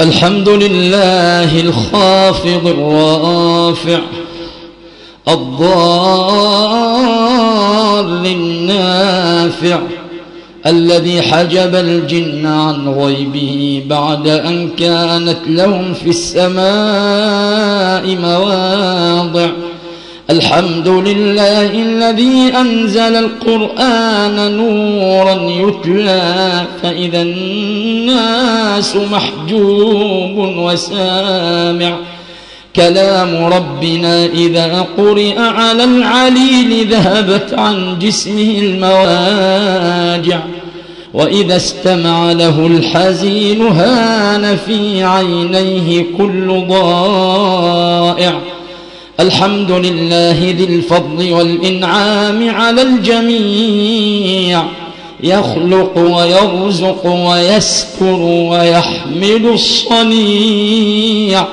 الحمد لله الخافض الرافع الضار النافع الذي حجب الجن عن غيبه بعد أن كانت لهم في السماء مواضع. الحمد لله الذي أنزل القرآن نورا يتلى فإذا الناس محجوب وسامع. كلام ربنا إذا قرئ على العليل ذهبت عن جسمه المواجع. وإذا استمع له الحزين هان في عينيه كل ضائع. الحمد لله ذي الفضل والإنعام على الجميع. يخلق ويرزق ويستر ويحمل الصنيع.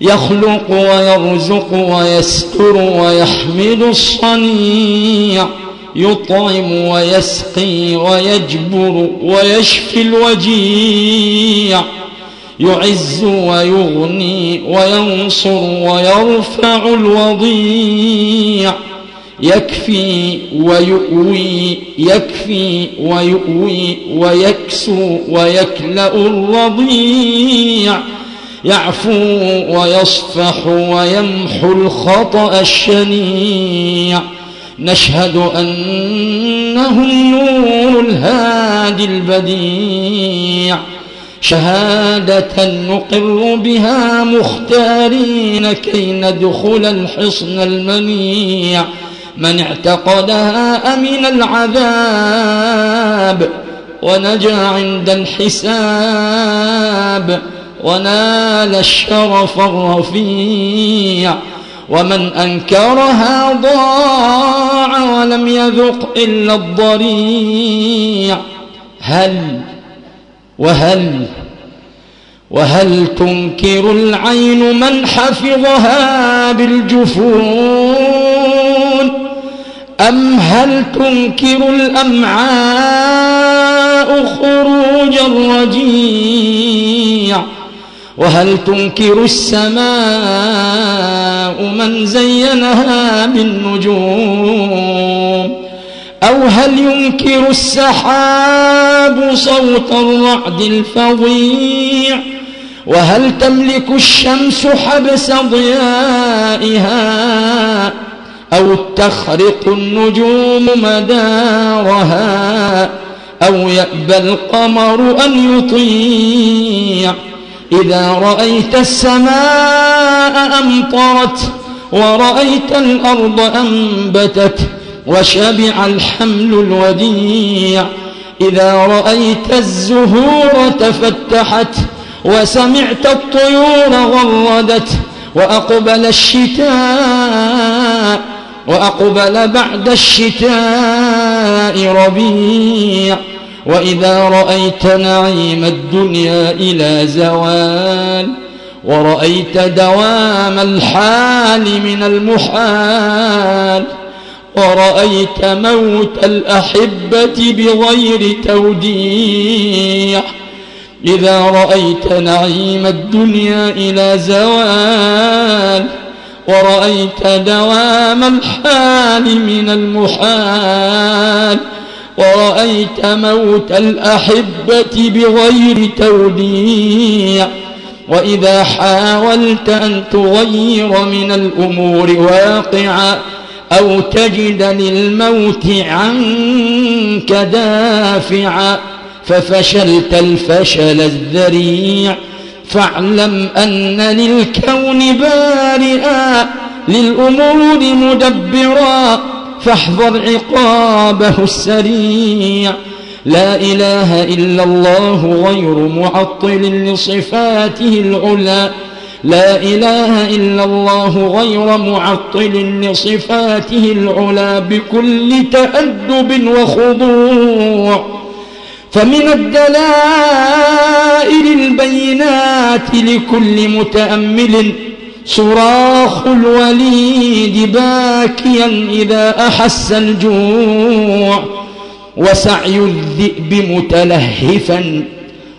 يخلق ويرزق ويستر ويحمل الصنيع. يطعم ويسقي ويجبر ويشفي الوجيع. يعز ويغني وينصر ويرفع الوضيع. يكفي ويؤوي يكفي ويؤوي ويكسو ويكلأ الرضيع. يعفو ويصفح ويمحو الخطأ الشنيع. نشهد أنه النور الهادي البديع. شهادة نقر بها مختارين كي ندخل الحصن المنيع. من اعتقدها أمن العذاب ونجا عند الحساب ونال الشرف الرفيع ومن أنكرها ضاع ولم يذق إلا الضريع. هل وهل وهل تنكر العين من حفظها بالجفون؟ أم هل تنكر الأمعاء خروج الرجيع؟ وهل تنكر السماء من زينها بالنجوم؟ أو هل ينكر السحاب صوت الرعد الفظيع؟ وهل تملك الشمس حبس ضيائها أو تخرق النجوم مدارها أو يأبى القمر أن يطيع إذا رأيت السماء أمطرت ورأيت الأرض أنبتت وشبع الحمل الوديع إذا رأيت الزهور تفتحت وسمعت الطيور غردت وأقبل الشتاء وأقبل بعد الشتاء ربيع. وإذا رأيت نعيم الدنيا إلى زوال ورأيت دوام الحال من المحال ورأيت موت الأحبة بغير توديع. إذا رأيت نعيم الدنيا إلى زوال ورأيت دوام الحال من المحال ورأيت موت الأحبة بغير توديع وإذا حاولت أن تغير من الأمور واقعا أو تجد للموت عنك دافعا ففشلت الفشل الذريع. فاعلم أن للكون بارئا للأمور مدبرا فاحذر عقابه السريع. لا إله إلا الله غير معطل لصفاته العلى. لا إله إلا الله غير معطل لصفاته العلا بكل تأدب وخضوع. فمن الدلائل البينات لكل متأمل صراخ الوليد باكيا إذا أحس الجوع وسعي الذئب متلهفا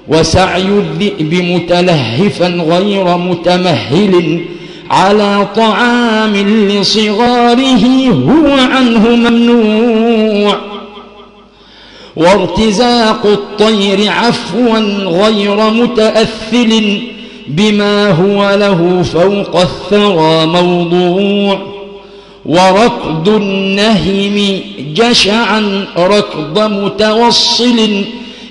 وسعي الذئب متلهفا غير متمهل على طعام لصغاره هو عنه ممنوع وارتزاق الطير عفوا غير متأثل بما هو له فوق الثرى موضوع. وركض النهم جشعا ركض متوصل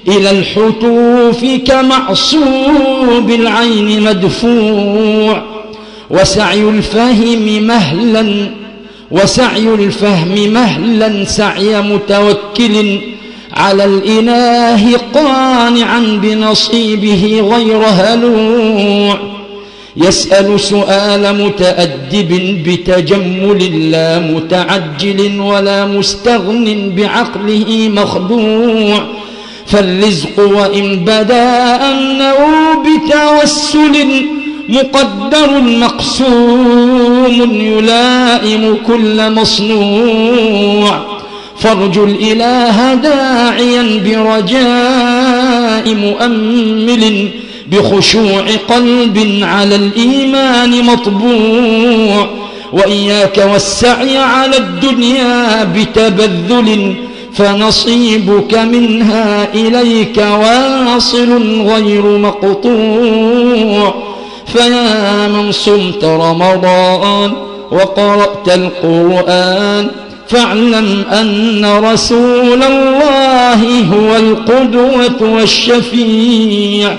إلى الحتوف كمعصوب العين مدفوع. وسعي الفهم مهلا وسعي الفهم مهلا سعي متوكل على الإله قانعا بنصيبه غير هلوع. يسأل سؤال متأدب بتجمل لا متعجل ولا مستغن بعقله مخدوع فالرزق وإن بدا أنه بتوسل مقدر مقسوم يلائم كل مصنوع. فارجو الإله داعيا برجاء مؤمل بخشوع قلب على الإيمان مطبوع وإياك والسعي على الدنيا بتبذل فنصيبك منها إليك واصل غير مقطوع. فيا من صمت رمضان وقرأت القرآن فاعلم أن رسول الله هو القدوة والشفيع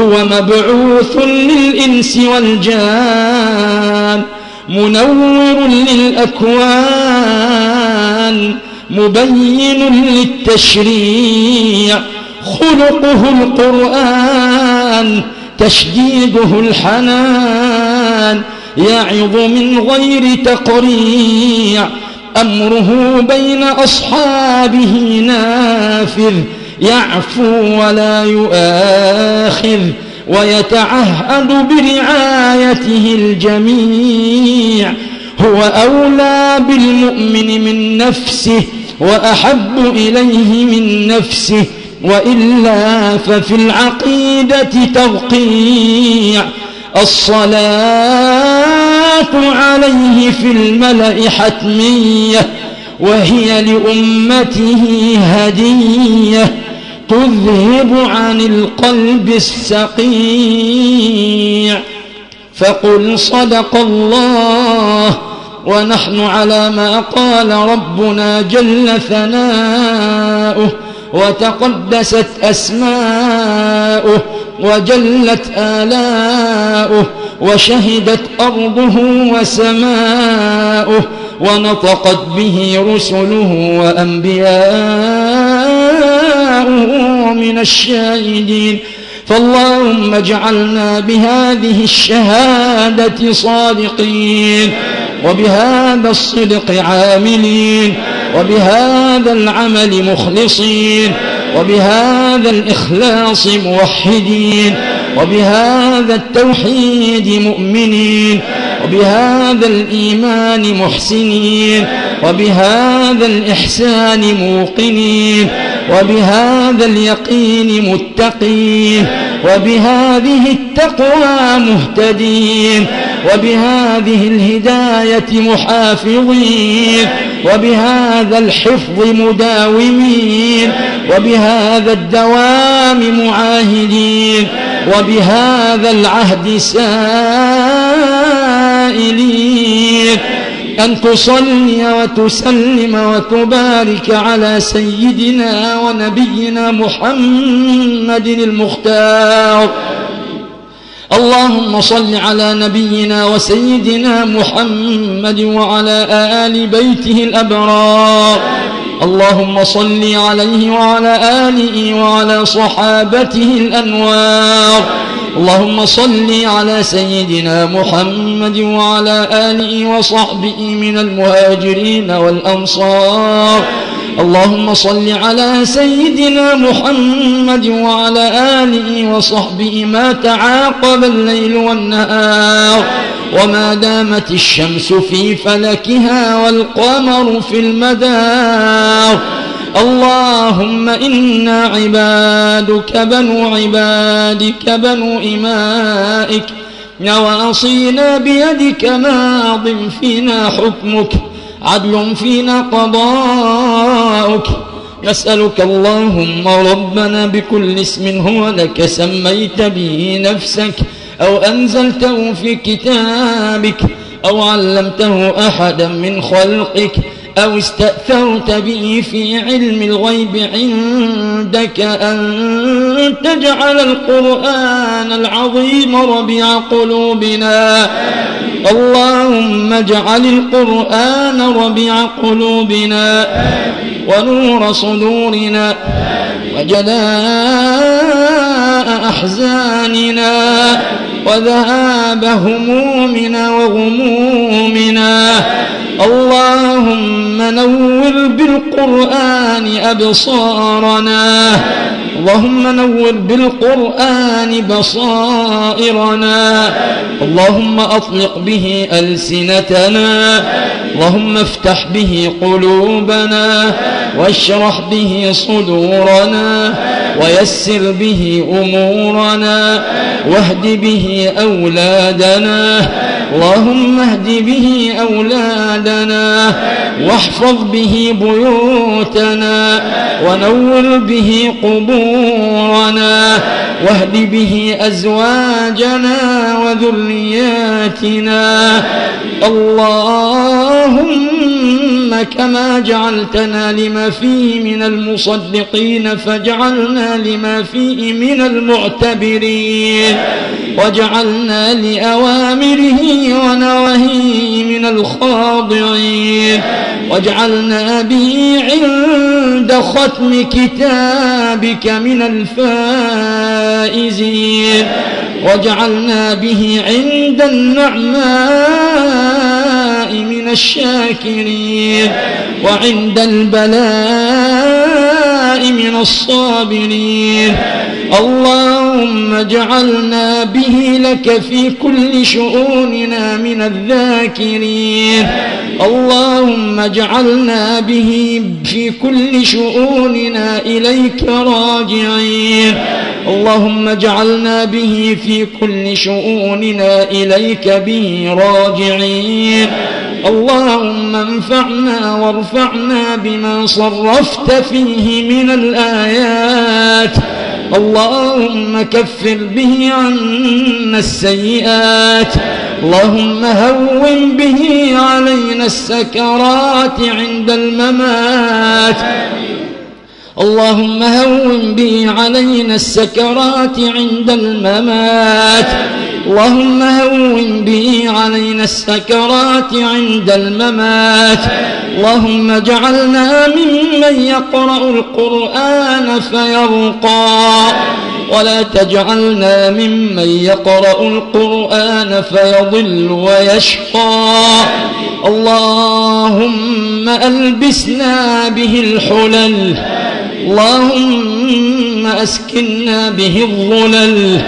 هو مبعوث للإنس والجان منور للأكوان مبين للتشريع خلقه القرآن تشديده الحنان يعظ من غير تقريع أمره بين أصحابه نافذ يعفو ولا يؤاخذ ويتعهد برعايته الجميع. هو أولى بالمؤمن من نفسه وأحب إليه من نفسه وإلا ففي العقيدة توقيع. الصلاة عليه في الملأ حتمية وهي لأمته هدية تذهب عن القلب السقيع. فقل صدق الله ونحن على ما قال ربنا جل ثناؤه وتقدست أسماؤه وجلت آلاؤه. وشهدت أرضه وسماؤه ونطقت به رسله وأنبياؤه من الشاهدين. فاللهم اجعلنا بهذه الشهادة صادقين وبهذا الصدق عاملين وبهذا العمل مخلصين وبهذا الإخلاص موحدين وبهذا التوحيد مؤمنين وبهذا الإيمان محسنين وبهذا الإحسان موقنين وبهذا اليقين متقين وبهذه التقوى مهتدين وبهذه الهداية محافظين وبهذا الحفظ مداومين وبهذا الدوام معاهدين. وبهذا العهد سائلين أن تصلي وتسلم وتبارك على سيدنا ونبينا محمد المختار. اللهم صل على نبينا وسيدنا محمد وعلى آل بيته الأبرار. اللهم صل عليه وعلى آله وعلى صحابته الأنوار. اللهم صل على سيدنا محمد وعلى آله وصحبه من المهاجرين والأنصار. اللهم صل على سيدنا محمد وعلى آله وصحبه ما تعاقب الليل والنهار. وما دامت الشمس في فلكها والقمر في المدار اللهم إنا عبادك بنو عبادك بنو إمائك نواصينا بيدك ماض فينا حكمك عدل فينا قضاؤك نسألك اللهم ربنا بكل اسم هو لك سميت به نفسك أو أنزلته في كتابك أو علمته أحدا من خلقك أو استأثرت به في علم الغيب عندك أن تجعل القرآن العظيم ربيع قلوبنا. اللهم اجعل القرآن ربيع قلوبنا ونور صدورنا وجلاء أحزاننا وذهاب همومنا وغمومنا اللهم نور بالقرآن أبصارنا. اللهم نور بالقرآن بصائرنا. اللهم أطلق به ألسنتنا. اللهم افتح به قلوبنا. واشرح به صدورنا. ويسر به أمورنا. واهد به أولادنا. اللهم اهد به أولادنا. واحفظ به بيوتنا ونور به قبورنا واهد به أزواجنا وذرياتنا. اللهم كما جعلتنا لما فيه من المصدقين فاجعلنا لما فيه من المعتبرين واجعلنا لأوامره ونواهيه من الخاضعين واجعلنا به عند ختم كتابك من الفائزين واجعلنا به عند النعماء من الشاكرين وعند البلاء من الصابرين. اللهم اجعلنا به لك في كل شؤوننا من الذاكرين. اللهم اجعلنا به في كل شؤوننا إليك راجعين. اللهم اجعلنا به في كل شؤوننا إليك به راجعين. اللهم انفعنا وارفعنا بما صرفت فيه من الآيات. اللهم كفر به عنا السيئات. اللهم هون به علينا السكرات عند الممات. اللهم هون به علينا السكرات عند الممات. اللهم هون به علينا السكرات عند الممات. اللهم اجعلنا ممن يقرأ القرآن فيرقى. ولا تجعلنا ممن يقرأ القرآن فيضل ويشقى. اللهم ألبسنا به الحلل. اللهم أسكننا به الظلل.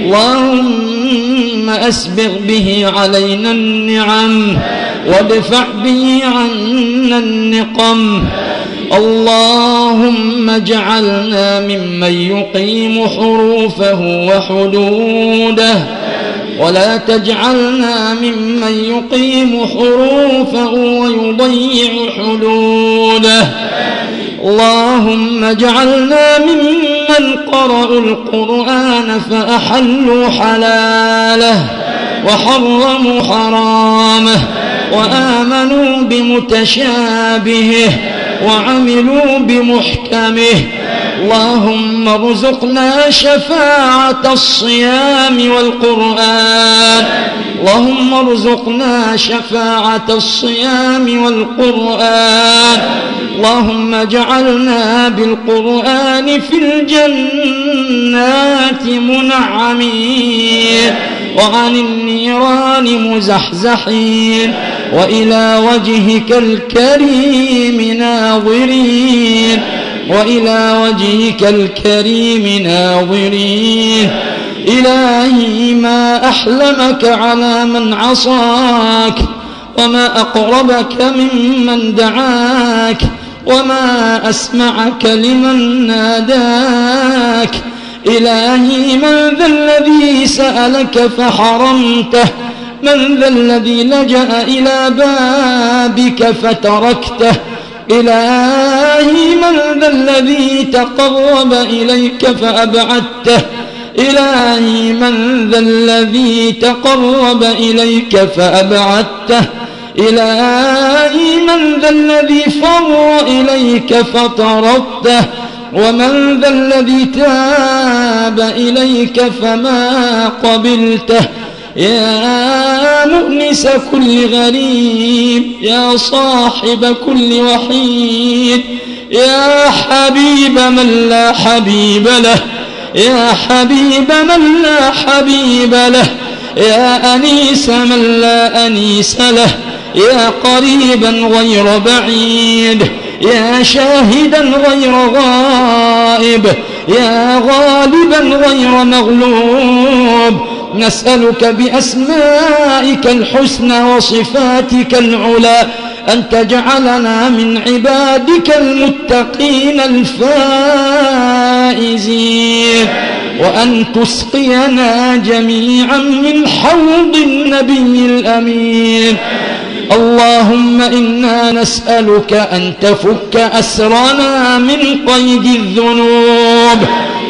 اللهم أسبغ به علينا النعم وادفع به عنا النقم اللهم اجعلنا ممن يقيم حروفه وحدوده ولا تجعلنا ممن يقيم حروفه ويضيع حدوده اللهم اجعلنا ممن قرأوا القرآن فأحلوا حلاله وحرموا حرامه وآمنوا بمتشابهه وعملوا بمحكمه اللهم ارزقنا شفاعة الصيام والقرآن اللهم ارزقنا شفاعة الصيام والقرآن اللهم اجعلنا بالقرآن في الجنات منعمين وعن النيران مزحزحين وإلى وجهك الكريم ناظرين وإلى وجهك الكريم ناظرين. إلهي ما أحلمك على من عصاك وما أقربك ممن دعاك وما أسمعك لمن ناداك إلهي من ذا الذي سألك فحرمته من ذا الذي لجأ إلى بابك فتركته إلهي من ذا الذي تقرب إليك فأبعدته إلهي من ذا الذي تقرب إليك فأبعدته إلهي من ذا الذي فر إليك فطردته ومن ذا الذي تاب إليك فما قبلته. يا مؤنس كل غريب يا صاحب كل وحيد يا حبيب من لا حبيب له يا حبيب من لا حبيب له يا أنيس من لا أنيس له. يا قريبا غير بعيد يا شاهدا غير غائب يا غالبا غير مغلوب. نسألك بأسمائك الحسنى وصفاتك العلى أن تجعلنا من عبادك المتقين الفائزين. وأن تسقينا جميعا من حوض النبي الأمين. اللهم إنا نسألك أن تفك أسرنا من قيد الذنوب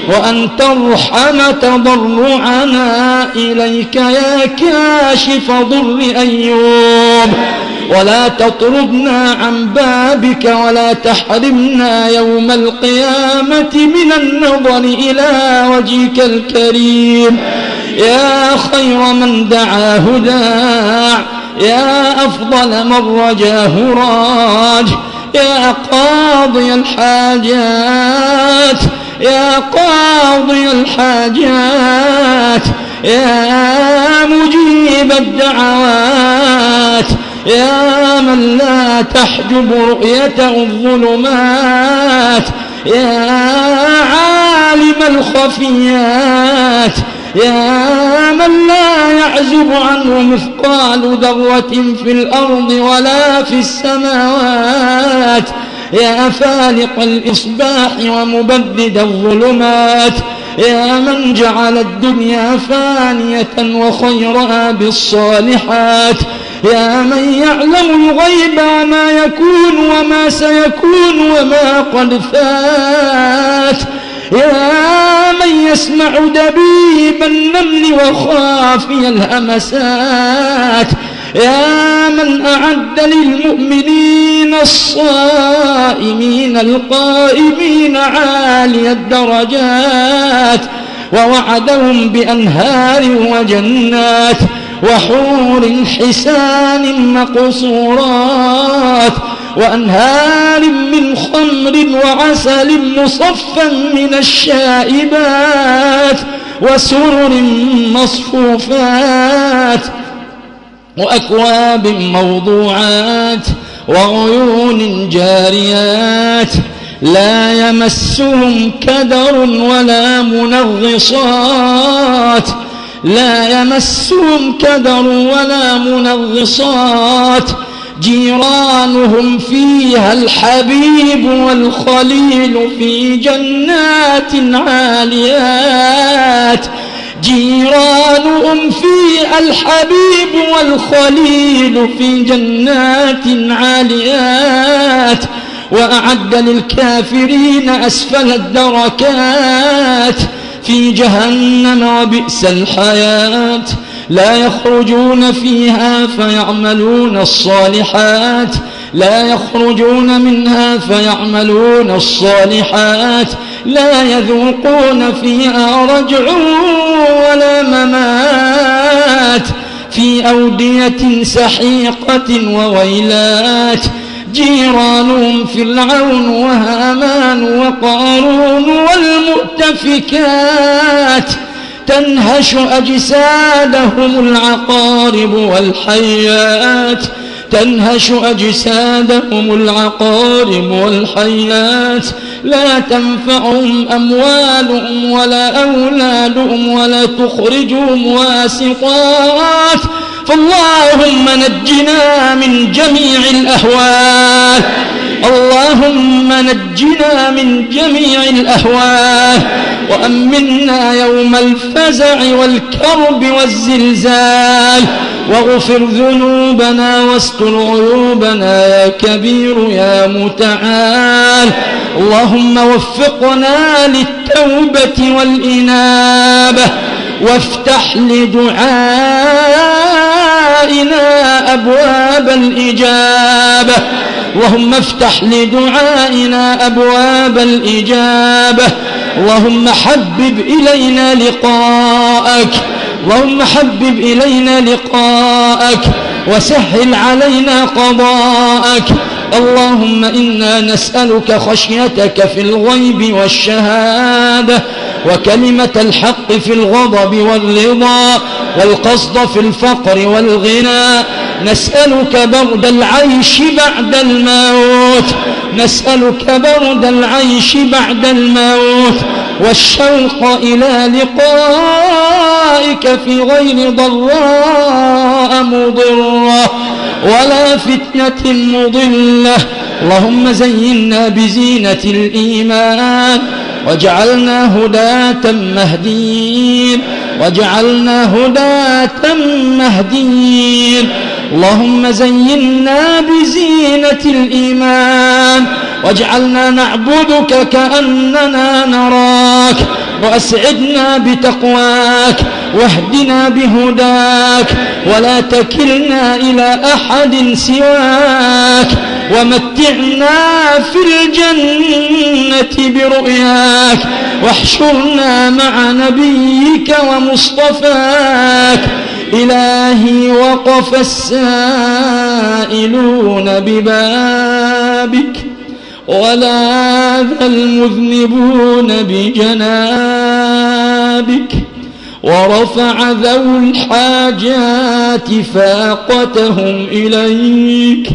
وأن ترحم تضرعنا إليك يا كاشف ضر أيوب ولا تطردنا عن بابك ولا تحرمنا يوم القيامة من النظر إلى وجهك الكريم. يا خير من دعاه داع يا أفضل من رجاه راج يا قاضي الحاجات يا قاضي الحاجات يا مجيب الدعوات يا من لا تحجب رؤيته الظلمات يا عالم الخفيات يا من لا يعزب عنه مثقال ذرة في الأرض ولا في السماوات يا فالق الإصباح ومبدد الظلمات يا من جعل الدنيا فانية وخيرها بالصالحات يا من يعلم الغيب وما يكون وما سيكون وما قد فات يا من يسمع دبيب النمل وخافي الهمسات يا من أعد للمؤمنين الصائمين القائمين عالي الدرجات ووعدهم بأنهار وجنات وحور حسان مقصورات وأنهار من خمر وعسل مصفا من الشائبات وسرر مصفوفات وأكواب موضوعات وعيون جاريات لا يمسهم كدر ولا منغصات لا يمسهم كدر ولا منغصات جيرانهم فيها الحبيب والخليل في جنات عاليات. جيرانهم فيها الحبيب والخليل في جنات عاليات. وأعد للكافرين أسفل الدركات. في جهنم وبئس الحياة. لا يخرجون فيها فيعملون الصالحات. لا يخرجون منها فيعملون الصالحات. لا يذوقون فيها رجع ولا ممات. في أودية سحيقة وويلات. جيرانهم فرعون وهامان وقارون والمؤتفكات. تنهش أجسادهم العقارب والحيات تنهش أجسادهم العقارب والحيات. لا تنفعهم أموالهم ولا أولادهم ولا تخرجهم واسطات فاللهم نجنا من جميع الأهوال. اللهم نجنا من جميع الأهوال وأمنا يوم الفزع والكرب والزلزال واغفر ذنوبنا واستر عيوبنا يا كبير يا متعال اللهم وفقنا للتوبة والإنابة وافتح لدعائنا أبواب الإجابة اللهم افتح لدعائنا أبواب الإجابة. اللهم حبب إلينا لقاءك. اللهم حبب إلينا لقاءك. وسهل علينا قضاءك. اللهم إنا نسألك خشيتك في الغيب والشهادة. وكلمة الحق في الغضب والرضا. والقصد في الفقر والغنى. نسألك برد العيش بعد الموت. نسألك برد العيش بعد الموت. والشوق إلى لقائك في غير ضراء مضرة ولا فتنة مضلة. اللهم زينا بزينة الإيمان. وجعلنا هداة مهديين وجعلنا هداة مهديين اللهم زينا بزينة الإيمان واجعلنا نعبدك كأننا نراك وأسعدنا بتقواك واهدنا بهداك ولا تكلنا إلى أحد سواك ومتعنا في الجنة برؤياك واحشرنا مع نبيك ومصطفاك. إلهي وقف السائلون ببابك ولا ذا المذنبون بجنابك. ورفع ذو الحاجات فاقتهم إليك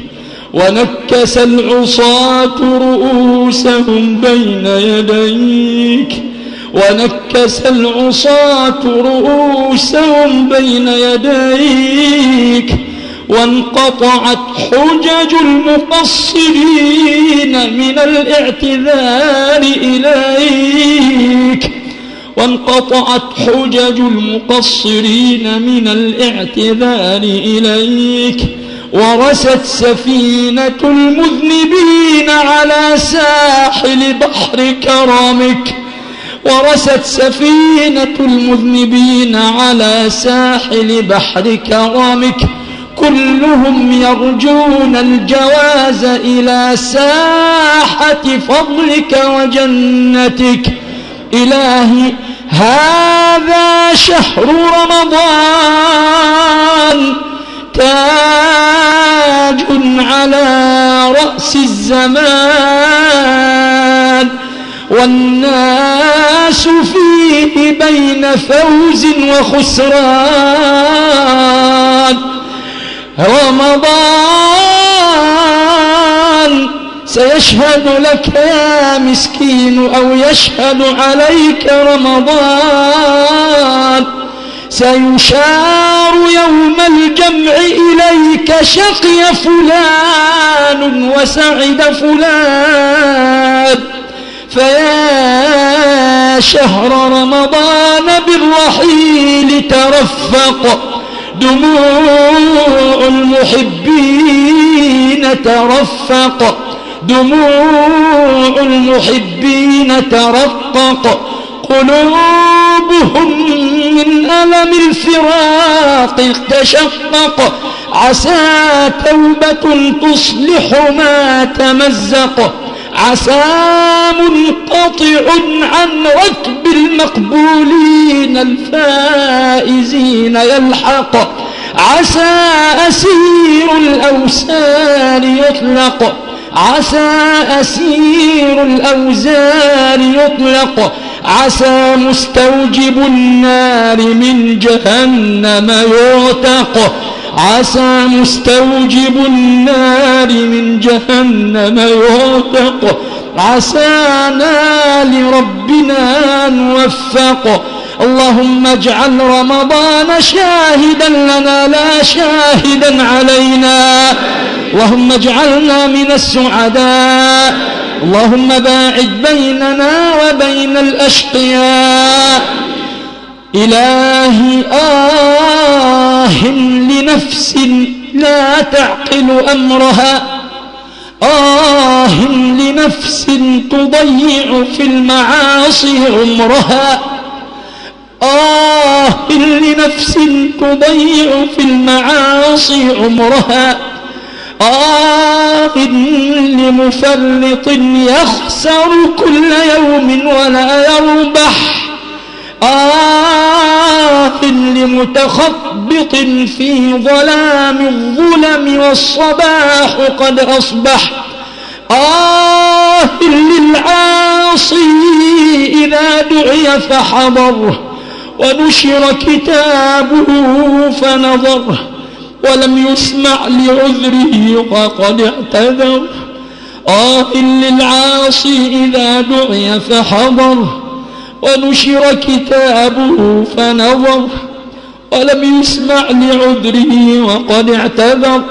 ونكس العصاة رؤوسهم بين يديك ونكس العصاة رؤوسهم بين يديك وانقطعت حجج المقصرين من الاعتذار إليك وانقطعت حجج المقصرين من الاعتذار إليك. ورست سفينة المذنبين على ساحل بحر كرمك. ورست سفينة المذنبين على ساحل بحر كرمك. كلهم يرجون الجواز إلى ساحة فضلك وجنتك. إلهي هذا شهر رمضان تاج على رأس الزمان والناس فيه بين فوز وخسران. رمضان سيشهد لك يا مسكين أو يشهد عليك رمضان. سيشار يوم الجمع إليك شقي فلان وسعد فلان. فيا شهر رمضان بالرحيل ترفق دموع المحبين ترفق. دموع المحبين ترقق قلوبهم من ألم الفراق تشقق. عسى توبة تصلح ما تمزق. عسى منقطع عن ركب المقبولين الفائزين يلحق. عسى أسير الأوسار يطلق. عسى أسير الأوزار يطلق عسى مستوجب النار من جهنم يعتق. عسى مستوجب النار من جهنم يعتق. عسانا لربنا نوفق. اللهم اجعل رمضان شاهدا لنا لا شاهدا علينا. اللهم اجعلنا من السعداء. اللهم باعد بيننا وبين الأشقياء. إلهي آه لنفس لا تعقل أمرها. آه لنفس تضيع في المعاصي عمرها. آه لنفس تضيع في المعاصي عمرها. آه لمفرط يخسر كل يوم ولا يربح. آه لمتخبط في ظلام الظلم والصباح قد أصبح. آه للعاصي إذا دعي فحضر ونشر كتابه فنظر ولم يسمع لعذره وقد اعتذر. آه للعاصي إذا دعي فحضر ونشر كتابه فنظر ولم يسمع لعذره وقد اعتذر.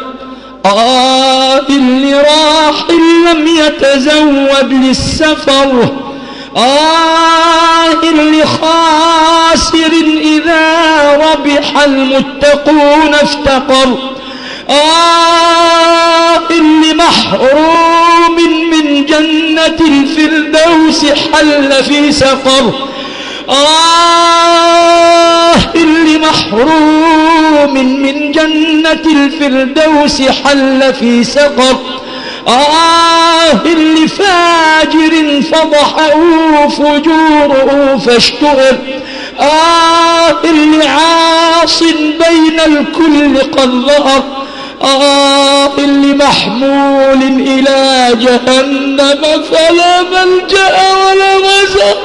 آه لراح لم يتزود للسفر آه لخاسر إذا ربح المتقون افتقر. آه لمحروم من جنة الفردوس حل في سقر. آه لمحروم من جنة الفردوس حل في سقر. آه لفاجر فضحه فجوره فاشتغل. آه لعاص بين الكل قد ظهر آه لمحمول إلى جهنم فلا ملجأ ولا مزق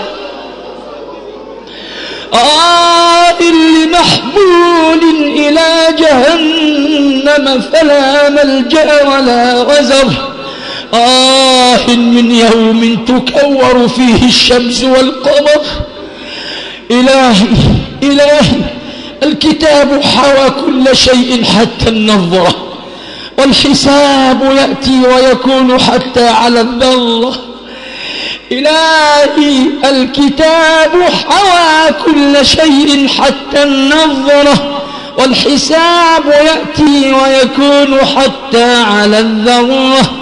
آه لمحمول إلى جهنم فلا ملجأ ولا غزر آه من يوم تكور فيه الشمس والقمر. إلهي إلهي الكتاب حوى كل شيء حتى النظرة والحساب يأتي ويكون حتى على الذرة إلهي الكتاب حوى كل شيء حتى النظرة والحساب يأتي ويكون حتى على الذرة.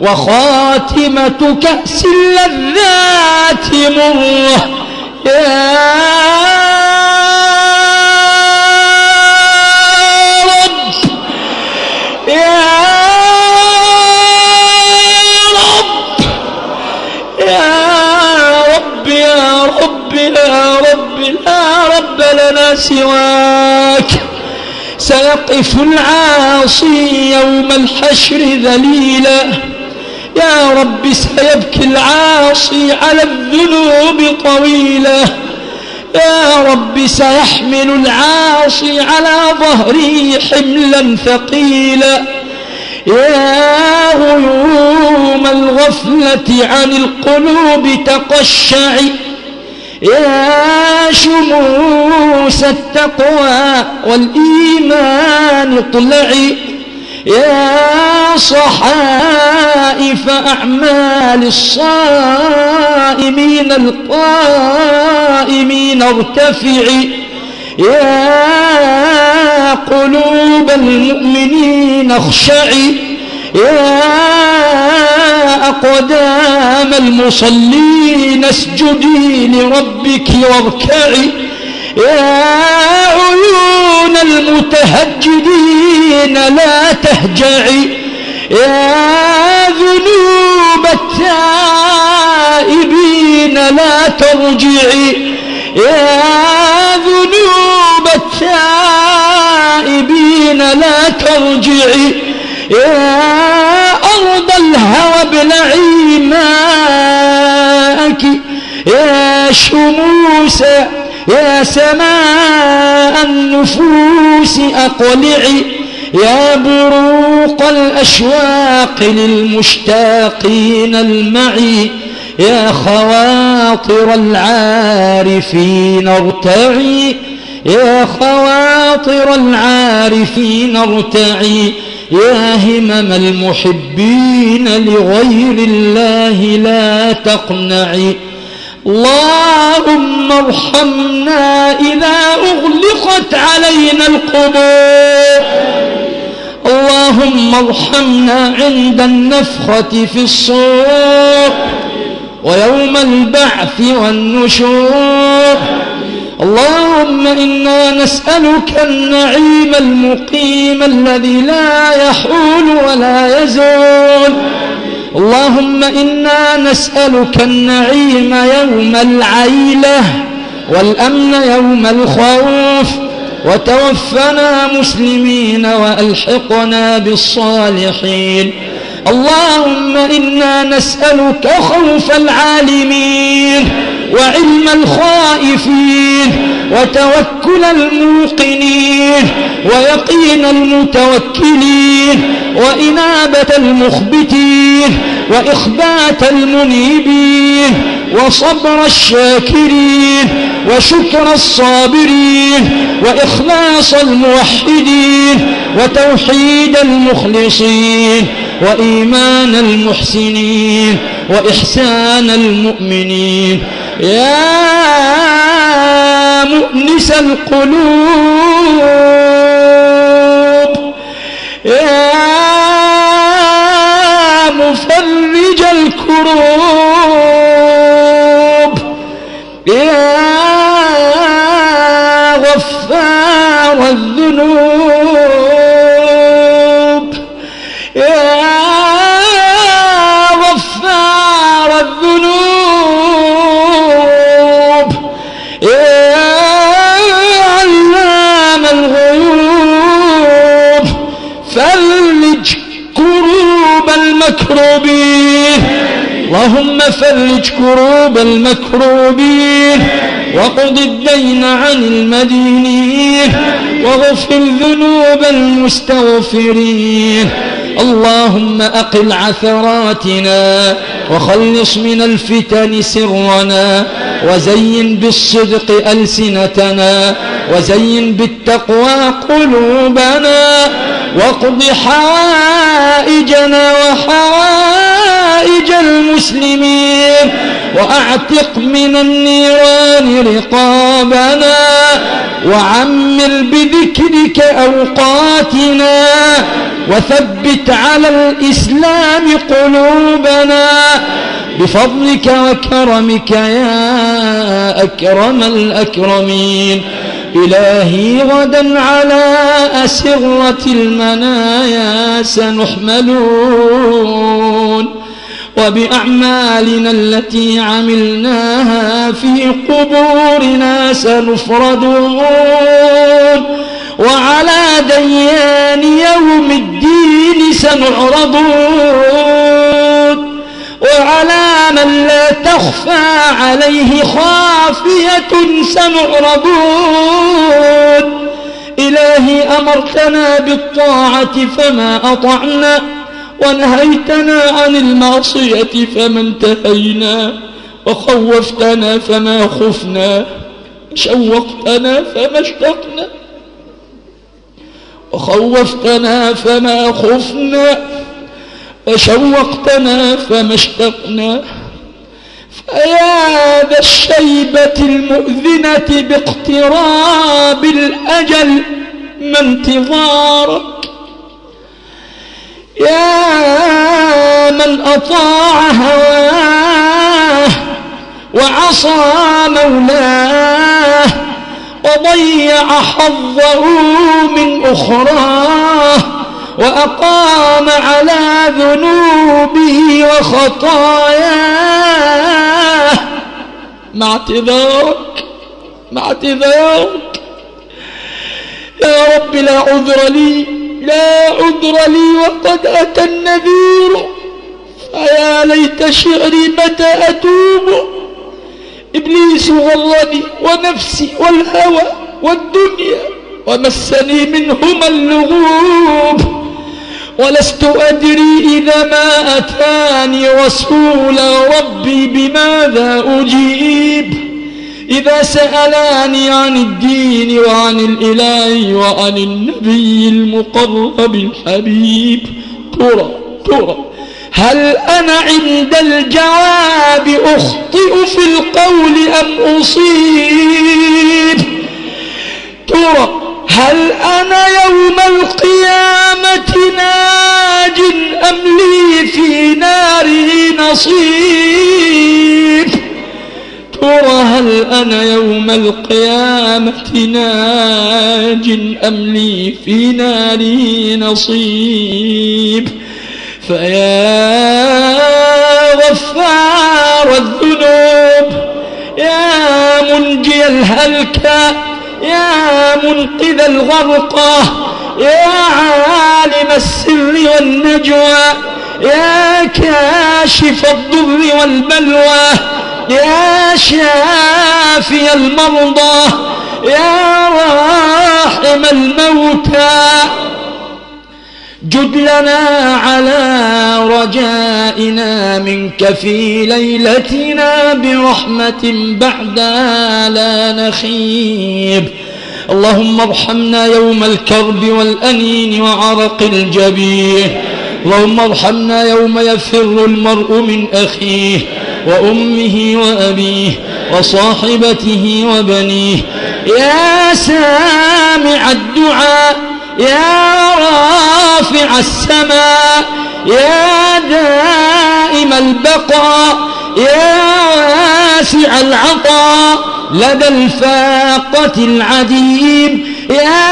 وخاتمة كأس اللذات مرة. يا رب. يا رب. يا رب يا رب يا رب لا رب لنا سواك. سيقف العاصي يوم الحشر ذليلا. يا رب سيبكي العاصي على الذنوب طويلا يا رب سيحمل العاصي على ظهره حملا ثقيلا. يا غيوم الغفلة عن القلوب تقشعي. يا شموس التقوى والإيمان اطلعي. يا صحائف أعمال الصائمين القائمين ارتفعي. يا قلوب المؤمنين اخشعي. يا أقدام المصلين اسجدي لربك واركعي. يا عيون المتهجدين لا تهجعي. يا ذنوب التائبين لا ترجعي. يا ذنوب التائبين لا ترجعي. يا أرض الهوى ابلعي ماءك. يا شموس يا سماء النفوس أقلعي يا بروق الأشواق للمشتاقين المعي يا خواطر العارفين ارتعي يا خواطر العارفين ارتعي يا همم المحبين لغير الله لا تقنعي. اللهم ارحمنا إذا أغلقت علينا القبور. اللهم ارحمنا عند النفخة في الصور ويوم البعث والنشور. اللهم إنا نسألك النعيم المقيم الذي لا يحول ولا يزول. اللهم إنا نسألك النعيم يوم العيلة والأمن يوم الخوف وتوفنا مسلمين وألحقنا بالصالحين. اللهم إنا نسألك خوف العالمين وعلم الخائفين. وتوكل الموقنين ويقين المتوكلين وإنابة المخبتين وإخبات المنيبين وصبر الشاكرين وشكر الصابرين وإخلاص الموحدين وتوحيد المخلصين وإيمان المحسنين وإحسان المؤمنين. يا مؤنس القلوب. يا المكروبين اللهم فرج كروب المكروبين وقض الدين عن المدينين واغفر ذنوب المستغفرين اللهم أقل عثراتنا. وخلص من الفتن سرنا. وزين بالصدق ألسنتنا. وزين بالتقوى قلوبنا. واقض حائجنا وحائج المسلمين وأعتق من النيران رقابنا وعمر بذكرك أوقاتنا وثبت على الإسلام قلوبنا. بفضلك وكرمك يا أكرم الأكرمين. إلهي غدا على أسرة المنايا سنحملون وبأعمالنا التي عملناها في قبورنا سنفردون وعلى ديان يوم الدين سنعرضون وعلى من لا تخفى عليه خافية سنعرضون إلهي أمرتنا بالطاعة فما أطعنا ونهيتنا عن المعصية فما انتهينا وخوفتنا فما خفنا شوقتنا فما اشتقنا وخوفتنا فما خفنا وشوقتنا فما اشتقنا. فيا ذا الشيبة المؤذنة باقتراب الأجل ما انتظارك. يا من أطاع هواه وعصى مولاه وضيع حظه من أخراه. وأقام على ذنوبه وخطاياه. مع اعتذارك مع اعتذارك. يا رب لا عذر لي لا عذر لي وقد أتى النذير. فيا ليت شعري متى أتوب. إبليس غرني ونفسي والهوى والدنيا ومسني منهما اللغوب. ولست أدري إذا ما أتاني رسول ربي بماذا أجيب. إذا سألاني عن الدين وعن الإله وعن النبي المقرب الحبيب. ترى ترى. هل أنا عند الجواب أخطئ في القول أم أصيب؟ ترى. هل أنا يوم القيامة ناج أم لي في ناره نصيب؟ ترى هل أنا يوم القيامة ناج أم لي في ناره نصيب؟ فيا غفار الذنوب يا منجي الهلكى يا منقذ الغرقى يا عالم السر والنجوى يا كاشف الضر والبلوى يا شافي المرضى يا راحم الموتى. جد لنا على رجائنا منك في ليلتنا برحمة بعد لا نخيب. اللهم ارحمنا يوم الكرب والأنين وعرق الجبيه اللهم ارحمنا يوم يفر المرء من أخيه وأمه وأبيه وصاحبته وبنيه. يا سامع الدعاء يا رافع السماء يا دائم البقاء يا واسع العطاء. لدى الفاقة العديم يا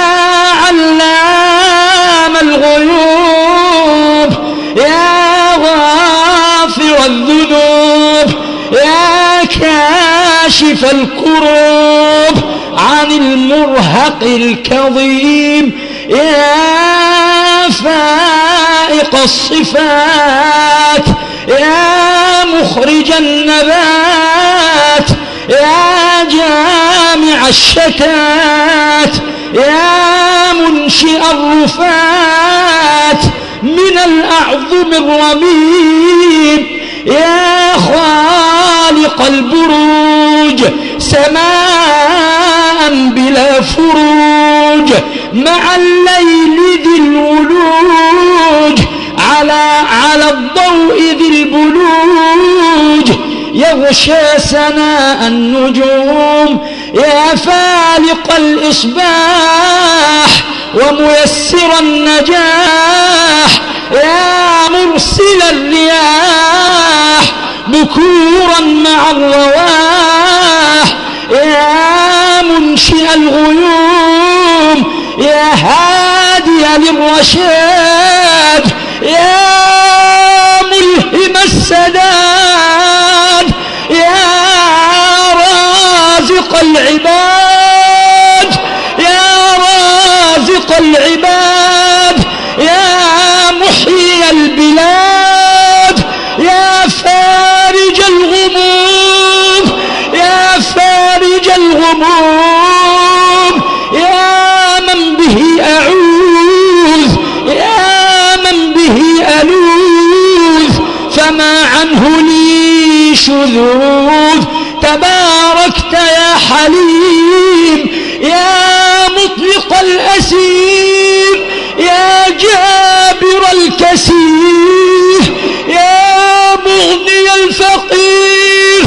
علام الغيوب يا غافر الذنوب يا كاشف الكروب عن المرهق الكظيم. يا فائق الصفات يا مخرج النبات يا جامع الشتات يا منشئ الرفات من الأعظم الرميم يا خالق البروج سماء بلا فروج مع الليل ذي الولوج على على الضوء ذي البلوج يغشى سناء النجوم يا فالق الإصباح وميسر النجاح يا مرسل الرياح بكورا مع الرواح يا منشئ الغيوم يا هادي للرشاد يا العباد يا رازق العباد يا محيي البلاد يا فارج الغموم يا فارج الغموم يا من به أعوذ يا من به ألوذ فما عنه لي شذوذ تباركت يا حليم يا مطلق الأسير يا جابر الكسير يا مغني الفقير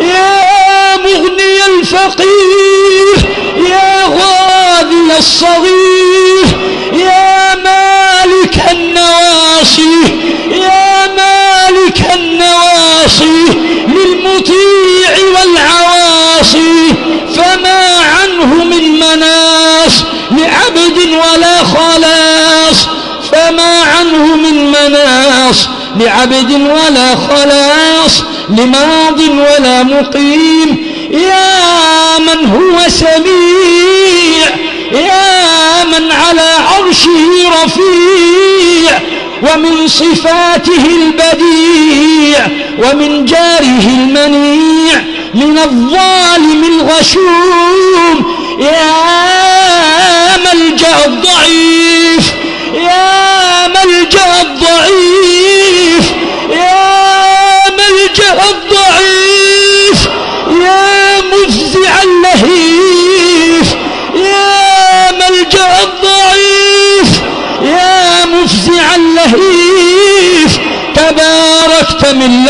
يا مغني الفقير يا غاذي الصغير. لعبد ولا خلاص لماض ولا مقيم. يا من هو سميع يا من على عرشه رفيع. ومن صفاته البديع ومن جاره المنيع. من الظالم الغشوم يا ملجأ الضعيف.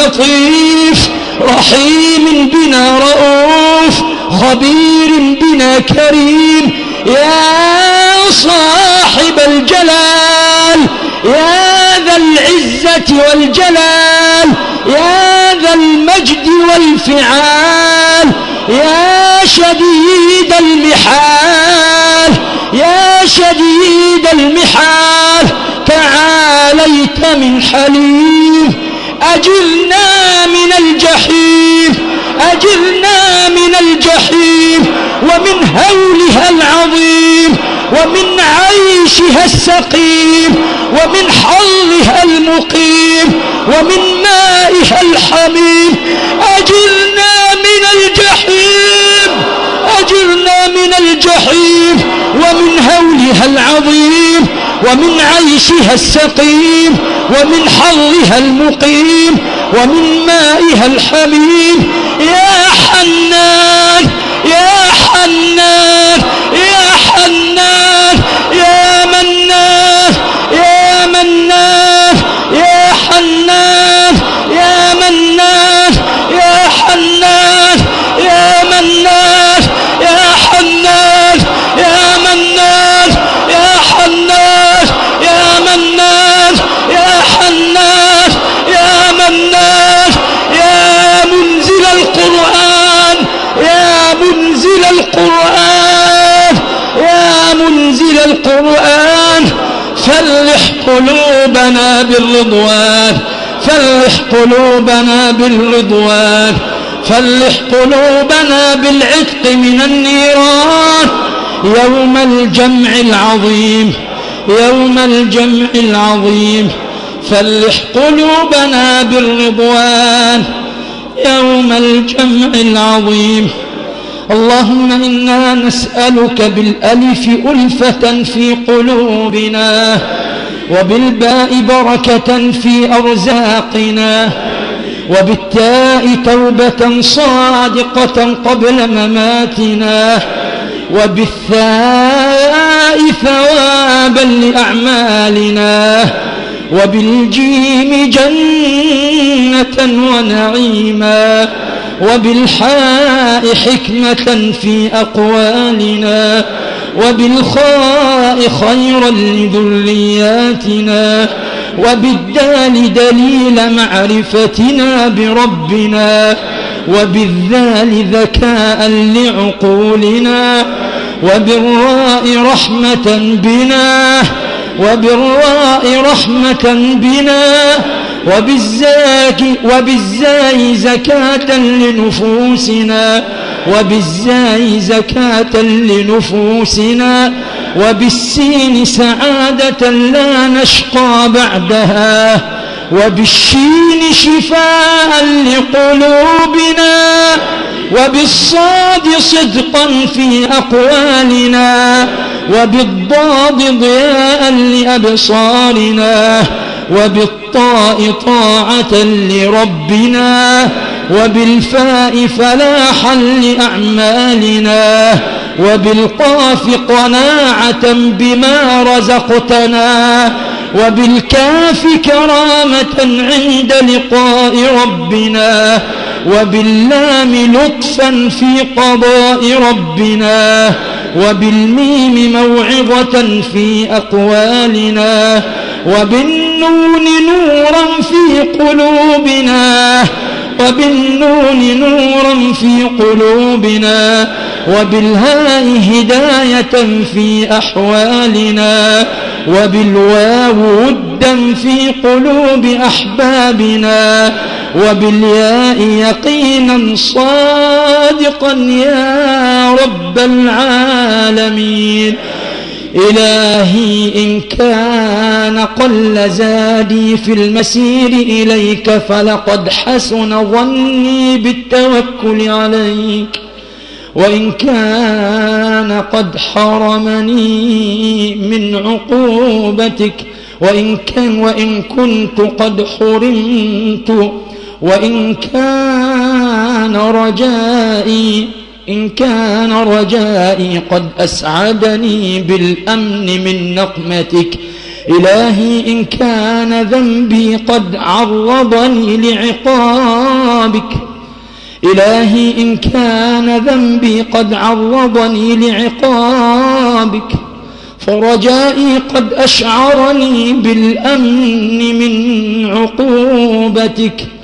لطيف رحيم بنا رؤوف خبير بنا كريم. يا صاحب الجلال يا ذا العزة والجلال يا ذا المجد والفعال يا شديد المحال يا شديد المحال تعاليت من حليم أجلنا الجحيم ومن هولها العظيم ومن عيشها السقيم ومن حظها المقيم ومن مائها الحميم. أجلنا من الجحيم أجرنا من الجحيم ومن هولها العظيم ومن عيشها السقيم ومن حظها المقيم ومن مائها الحميم. يا حنان يا حنان يا حنان. قلوبنا بالرضوان فلح قلوبنا بالرضوان فلح قلوبنا بالعتق من النيران. يوم الجمع العظيم يوم الجمع العظيم فلح قلوبنا بالرضوان. يوم الجمع العظيم. اللهم إنا نسألك بالألف ألفة في قلوبنا. وبالباء بركة في أرزاقنا وبالتاء توبة صادقة قبل مماتنا وبالثاء ثوابا لأعمالنا وبالجيم جنة ونعيما وبالحاء حكمة في أقوالنا. وبالخاء خيرا لذرياتنا وبالدال دليل معرفتنا بربنا وبالذال ذكاء لعقولنا وبالراء رحمة بنا وبالراء رحمة بنا وبالزاي زكاة لنفوسنا. وبالزاي زكاة لنفوسنا وبالسين سعادة لا نشقى بعدها وبالشين شفاء لقلوبنا وبالصاد صدقا في أقوالنا وبالضاد ضياء لأبصارنا وبالطاء طاعة لربنا. وبالفاء فلاحا لأعمالنا وبالقاف قناعة بما رزقتنا وبالكاف كرامة عند لقاء ربنا وباللام لطفا في قضاء ربنا وبالميم موعظة في أقوالنا وبالنون نورا في قلوبنا وبالنون نورا في قلوبنا وبالهاء هداية في أحوالنا وبالواو ودا في قلوب أحبابنا وبالياء يقينا صادقا يا رب العالمين إلهي إن كان قل زادي في المسير إليك فلقد حسن ظني بالتوكل عليك. وإن كان قد حرمني من عقوبتك. وإن كان وإن كنت قد حرمت. وإن كان رجائي إن كان رجائي قد أسعدني بالأمن من نقمتك. إلهي إن كان ذنبي قد عرضني لعقابك. إلهي إن كان ذنبي قد عرضني لعقابك. فرجائي قد أشعرني بالأمن من عقوبتك.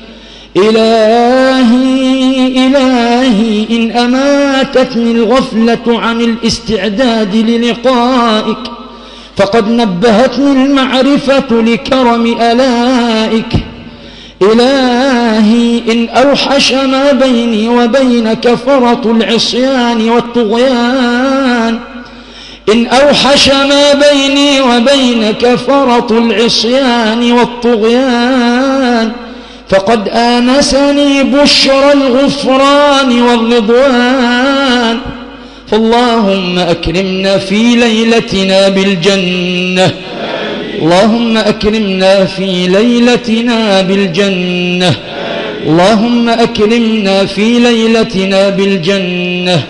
إلهي إلهي إن أماتتني الغفلة عن الاستعداد للقائك فقد نبهتني المعرفة لكرم ألائك. إلهي إن أوحش ما بيني وبينك فرط العصيان والطغيان. إن أوحش ما بيني وبينك فرط العصيان والطغيان. فقد آنسني بشرى الغفران والرضوان. فاللهم أكرمنا في ليلتنا بالجنة. اللهم أكرمنا في ليلتنا بالجنة. اللهم أكرمنا في ليلتنا بالجنة.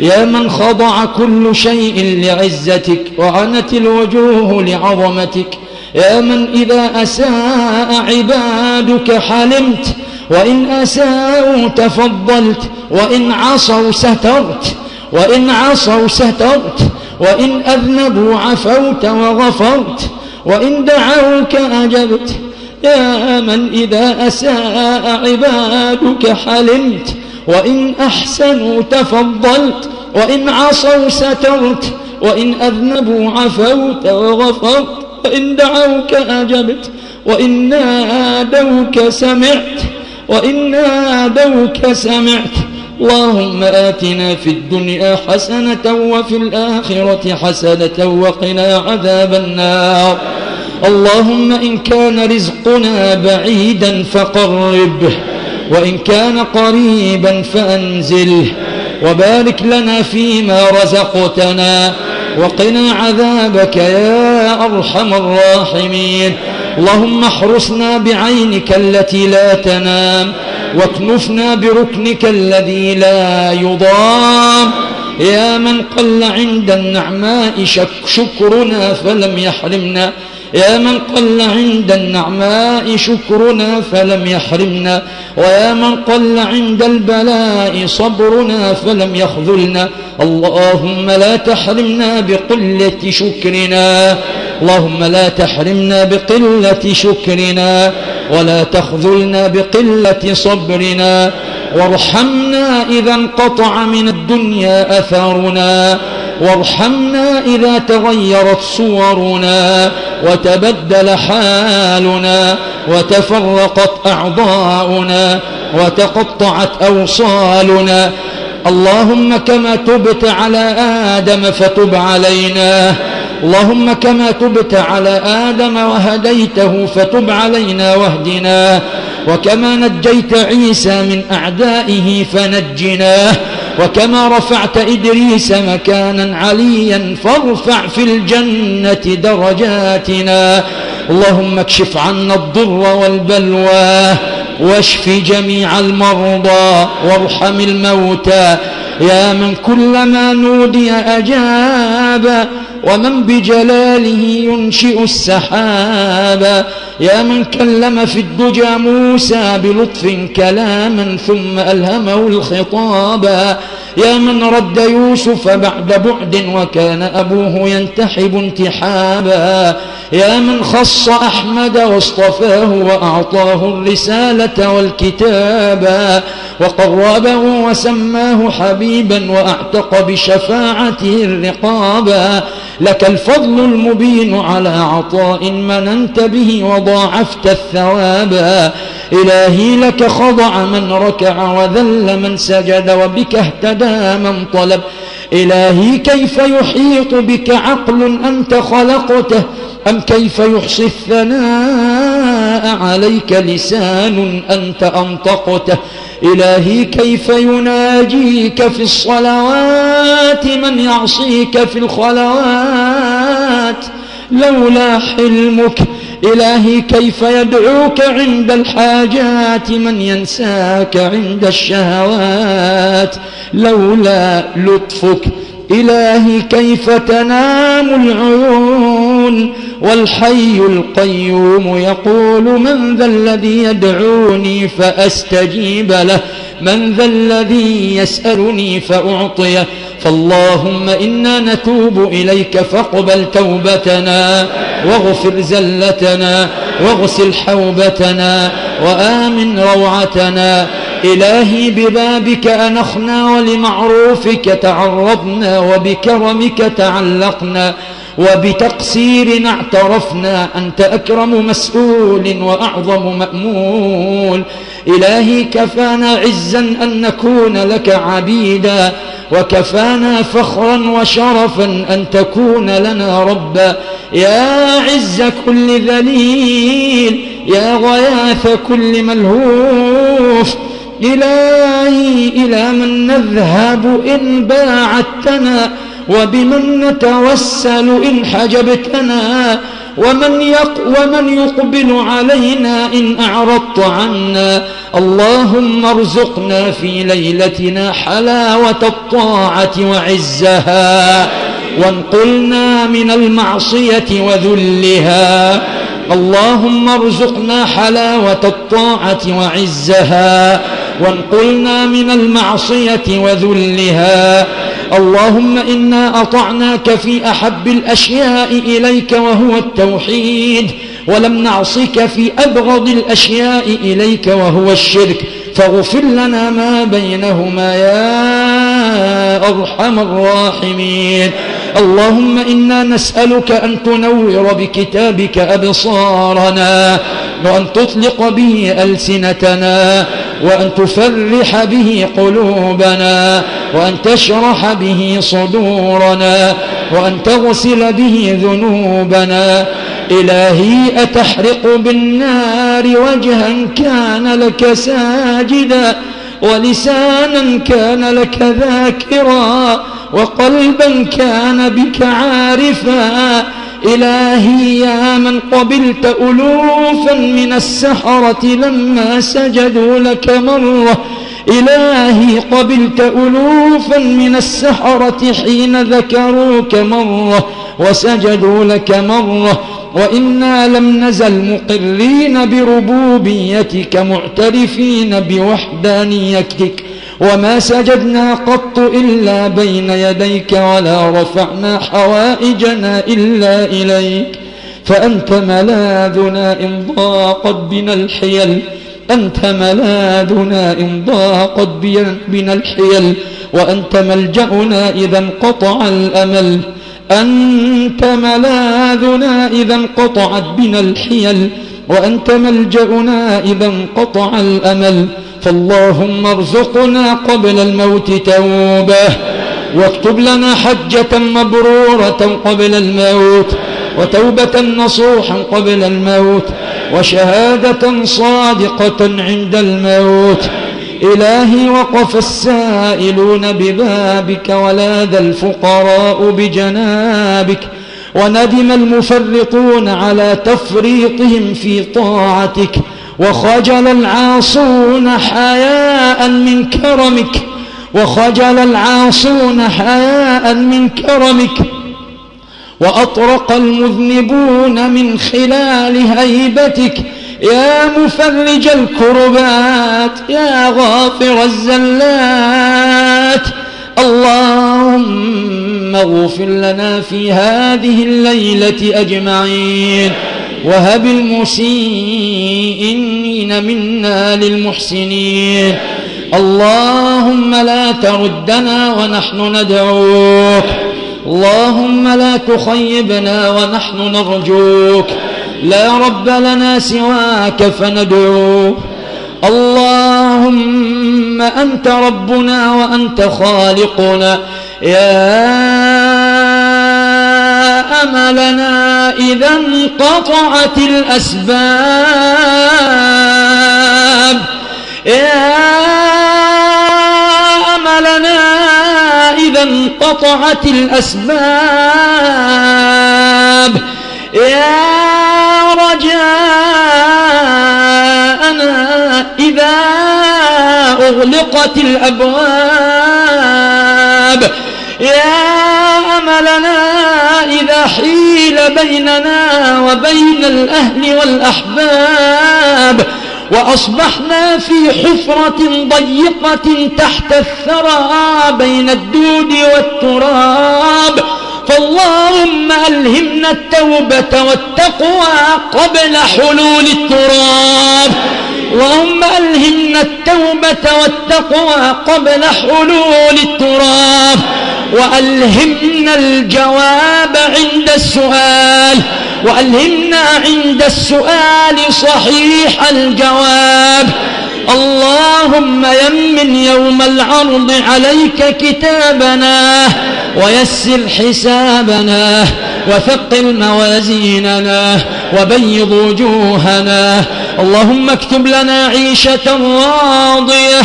يا من خضع كل شيء لعزتك وعنت الوجوه لعظمتك. يا من إذا أساء عبادك حلمت وإن أساءوا تفضلت وإن عصوا سترت وإن عصوا سترت وإن أذنبوا عفوت وغفرت وإن دعوك أجبت. يا من إذا أساء عبادك حلمت وإن أحسنوا تفضلت وإن عصوا سترت وإن أذنبوا عفوت وغفرت. وإن دعوك أجبت وإن نادوك سمعت وإن نادوك سمعت. اللهم آتنا في الدنيا حسنة وفي الآخرة حسنة وقنا عذاب النار. اللهم إن كان رزقنا بعيدا فقربه وإن كان قريبا فأنزله. وبارك لنا فيما رزقتنا. وقنا عذابك يا أرحم الراحمين. اللهم احرسنا بعينك التي لا تنام واكنفنا بركنك الذي لا يضام. يا من قل عند النعماء شك شكرنا فلم يحرمنا. يا من قل عند النعماء شكرنا فلم يحرمنا ويا من قل عند البلاء صبرنا فلم يخذلنا. اللهم لا تحرمنا بقلة شكرنا اللهم لا تحرمنا بقلة شكرنا ولا تخذلنا بقلة صبرنا. وارحمنا إذا انقطع من الدنيا أثرنا وارحمنا إذا تغيرت صورنا وتبدل حالنا وتفرقت أعضاؤنا وتقطعت أوصالنا. اللهم كما تبت على آدم فتب علينا. اللهم كما تبت على آدم وهديته فتب علينا واهدنا. وكما نجيت عيسى من أعدائه فنجناه وكما رفعت إدريس مكانا عليا فارفع في الجنة درجاتنا. اللهم اكشف عنا الضر والبلوى واشف جميع المرضى وارحم الموتى. يا من كلما نودي أجاب ومن بجلاله ينشئ السحاب. يا من كلم في الدجى موسى بلطف كلاما ثم ألهمه الخطاب. يا من رد يوسف بعد بعد وكان أبوه ينتحب انتحابا. يا من خص أحمد واصطفاه وأعطاه الرسالة والكتابا وقربه وسماه حبيبا وأعتق بشفاعته الرقابا. لك الفضل المبين على عطاء مننت به وضاعفت الثوابا إلهي لك خضع من ركع وذل من سجد وبك اهتدى من طلب. إلهي كيف يحيط بك عقل أنت خلقته؟ أم كيف يحصي الثناء؟ عليك لسان أنت أنطقته. إلهي كيف يناجيك في الصلوات؟ من يعصيك في الخلوات؟ لولا حلمك. إلهي كيف يدعوك عند الحاجات؟ من ينساك عند الشهوات؟ لولا لطفك. إلهي كيف تنام العيون؟ يعلمون والحي القيوم يقول من ذا الذي يدعوني فأستجيب له من ذا الذي يسألني فأعطيه فاللهم إنا نتوب إليك فاقبل توبتنا واغفر زلتنا واغسل حوبتنا وآمن روعتنا إلهي ببابك أنخنا ولمعروفك تعرضنا وبكرمك تعلقنا وبتقصيرنا اعترفنا أنت أكرم مسؤول وأعظم مأمول. إلهي كفانا عزا أن نكون لك عبيدا وكفانا فخرا وشرفا أن تكون لنا ربا. يا عز كل ذليل يا غياث كل ملهوف. إلهي إلى من نذهب إن باعدتنا وبمن نتوسل إن حجبتنا ومن, يق ومن يقبل علينا إن أعرضت عنا. اللهم ارزقنا في ليلتنا حلاوة الطاعة وعزها وانقلنا من المعصية وذلها. اللهم ارزقنا حلاوة الطاعة وعزها وانقلنا من المعصية وذلها. اللهم إنا أطعناك في أحب الأشياء إليك وهو التوحيد ولم نعصك في أبغض الأشياء إليك وهو الشرك. فاغفر لنا ما بينهما يا أرحم الراحمين. اللهم إنا نسألك أن تنور بكتابك أبصارنا. وأن تطلق به ألسنتنا وأن تفرح به قلوبنا وأن تشرح به صدورنا وأن تغسل به ذنوبنا. إلهي أتحرق بالنار وجها كان لك ساجدا ولسانا كان لك ذاكرا وقلبا كان بك عارفا. إلهي يا من قبلت ألوفا من السحرة لما سجدوا لك مرة. إلهي قبلت ألوفا من السحرة حين ذكروك مرة وسجدوا لك مرة. وإنا لم نزل مقرين بربوبيتك معترفين بوحدانيتك. وما سجدنا قط إلا بين يديك ولا رفعنا حوائجنا إلا إليك فأنت ملاذنا إن ضاقت بنا الحيل أنت ملاذنا إن ضاقت بنا الحيل وأنت ملجأنا إذا انقطع الأمل أنت ملاذنا إذا انقطعت بنا الحيل وأنت ملجأنا إذا انقطع الأمل فاللهم ارزقنا قبل الموت توبة واكتب لنا حجة مبرورة قبل الموت وتوبة نصوحا قبل الموت وشهادة صادقة عند الموت. إلهي وقف السائلون ببابك ولاذ الفقراء بجنابك وندم المفرطون على تفريطهم في طاعتك. وخجل العاصون حياء من كرمك. وخجل العاصون حياء من كرمك. وأطرق المذنبون من خلال هيبتك. يا مفرج الكربات يا غافر الزلات. اللهم اغفر لنا في هذه الليلة أجمعين. وهب المسيئين منا للمحسنين. اللهم لا تردنا ونحن ندعوك. اللهم لا تخيبنا ونحن نرجوك. لا رب لنا سواك فندعوك اللهم أنت ربنا وأنت خالقنا. يا أملنا إذا انقطعت الأسباب يا أملنا إذا انقطعت الأسباب يا رجاءنا إذا أغلقت الأبواب يا أملنا إذا حيل بيننا وبين الأهل والأحباب وأصبحنا في حفرة ضيقة تحت الثرى بين الدود والتراب فاللهم ألهمنا التوبة والتقوى قبل حلول التراب. اللهم ألهمنا التوبة والتقوى قبل حلول التراب. وألهمنا الجواب عند السؤال وألهمنا عند السؤال صحيح الجواب. اللهم يمن يوم العرض عليك كتابنا ويسر حسابنا وثقل موازيننا وبيض وجوهنا. اللهم اكتب لنا عيشة راضية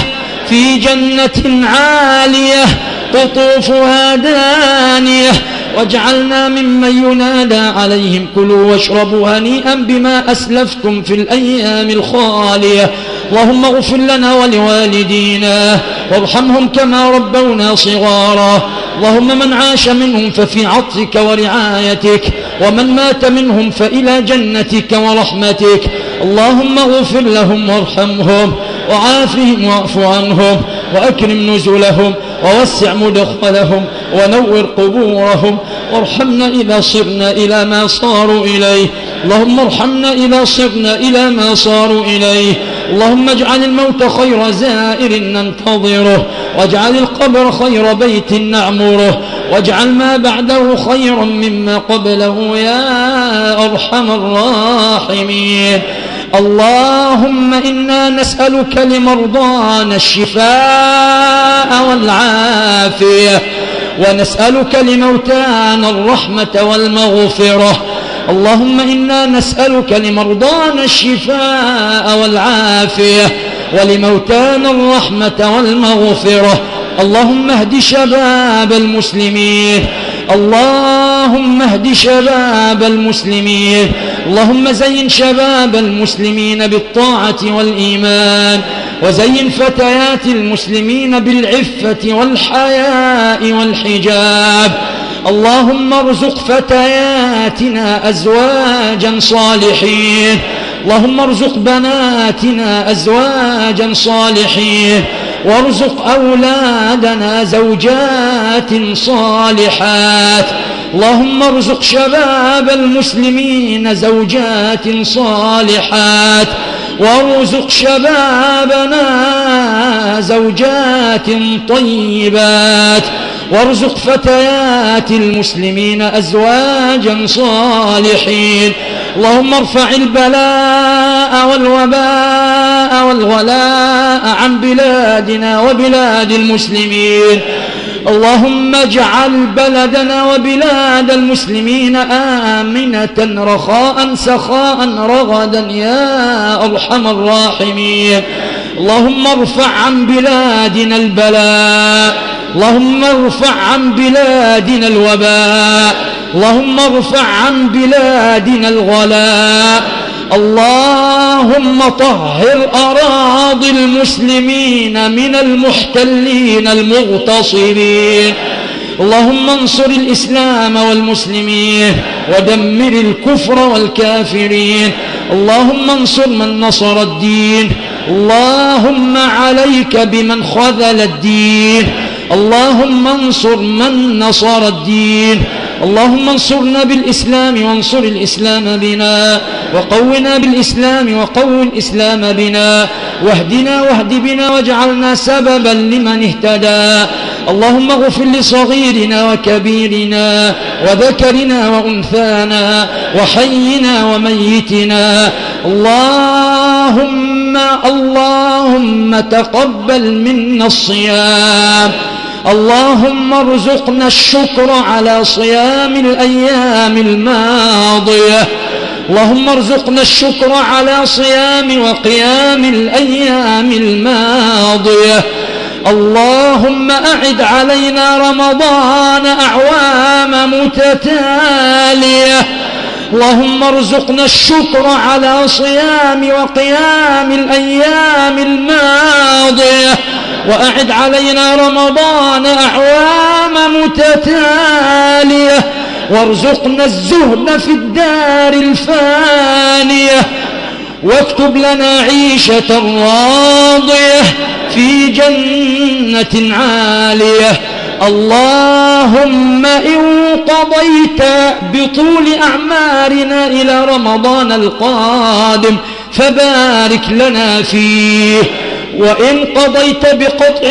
في جنة عالية قطوفها دانية واجعلنا ممن ينادى عليهم كلوا واشربوا هنيئا بما أسلفتم في الأيام الخالية. اللهم اغفر لنا ولوالدينا وارحمهم كما ربونا صغارا. اللهم من عاش منهم ففي عطفك ورعايتك ومن مات منهم فإلى جنتك ورحمتك. اللهم اغفر لهم وارحمهم وعافهم واعف عنهم. وأكرم نزلهم ووسع مدخلهم ونور قبورهم وارحمنا إذا صرنا إلى ما صاروا إليه. اللهم ارحمنا إذا صرنا إلى ما صاروا إليه. اللهم اجعل الموت خير زائر ننتظره. واجعل القبر خير بيت نعمره. واجعل ما بعده خيرا مما قبله يا أرحم الراحمين. اللهم إنا نسألك لمرضانا الشفاء والعافية ونسألك لموتانا الرحمة والمغفرة. اللهم إنا نسألك لمرضانا الشفاء والعافية ولموتانا الرحمة والمغفرة. اللهم اهد شباب المسلمين. اللهم اهد شباب المسلمين اللهم زين شباب المسلمين بالطاعة والإيمان وزين فتيات المسلمين بالعفة والحياء والحجاب اللهم ارزق فتياتنا أزواجا صالحين اللهم ارزق بناتنا أزواجا صالحين وارزق أولادنا زوجات صالحات. اللهم ارزق شباب المسلمين زوجات صالحات وارزق شبابنا زوجات طيبات وارزق فتيات المسلمين أزواجا صالحين. اللهم ارفع البلاء والوباء والغلاء عن بلادنا وبلاد المسلمين. اللهم اجعل بلدنا وبلاد المسلمين آمنة رخاء سخاء رغدا يا أرحم الراحمين. اللهم ارفع عن بلادنا البلاء. اللهم ارفع عن بلادنا الوباء. اللهم ارفع عن بلادنا الغلاء. اللهم طهر أراضي المسلمين من المحتلين المغتصبين. اللهم انصر الإسلام والمسلمين ودمر الكفر والكافرين. اللهم انصر من نصر الدين. اللهم عليك بمن خذل الدين. اللهم انصر من نصر الدين. اللهم انصرنا بالإسلام وانصر الإسلام بنا وقونا بالإسلام وقو الإسلام بنا واهدنا واهد بنا واجعلنا سببا لمن اهتدى. اللهم اغفر لصغيرنا وكبيرنا وذكرنا وأنثانا وحينا وميتنا. اللهم اللهم تقبل منا الصيام. اللهم ارزقنا الشكر على صيام الأيام الماضية. اللهم ارزقنا الشكر على صيام وقيام الأيام الماضية. اللهم أعد علينا رمضان أعوام متتالية. اللهم ارزقنا الشكر على صيام وقيام الأيام الماضية. وأعد علينا رمضان أعوام متتالية وارزقنا الزهد في الدار الفانية واكتب لنا عيشة راضية في جنة عالية. اللهم إن قضيت بطول أعمارنا إلى رمضان القادم فبارك لنا فيه. وإن قضيت بقطع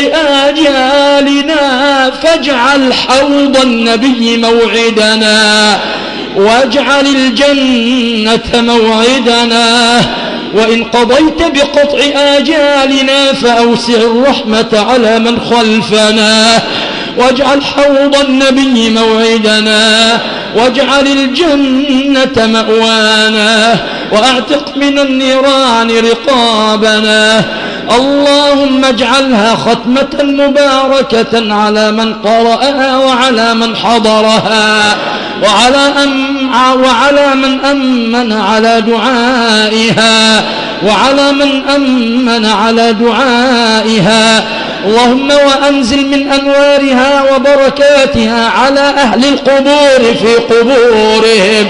آجالنا فاجعل حوض النبي موعدنا واجعل الجنة موعدنا وإن قضيت بقطع آجالنا فأوسع الرحمة على من خلفنا واجعل حوض النبي موعدنا واجعل الجنة مأوانا وأعتق من النيران رقابنا اللهم اجعلها ختمة مباركة على من قرأها وعلى من حضرها وعلى, أم وعلى من أمن على دعائها وعلى من أمن على دعائها. اللهم وأنزل من أنوارها وبركاتها على أهل القبور في قبورهم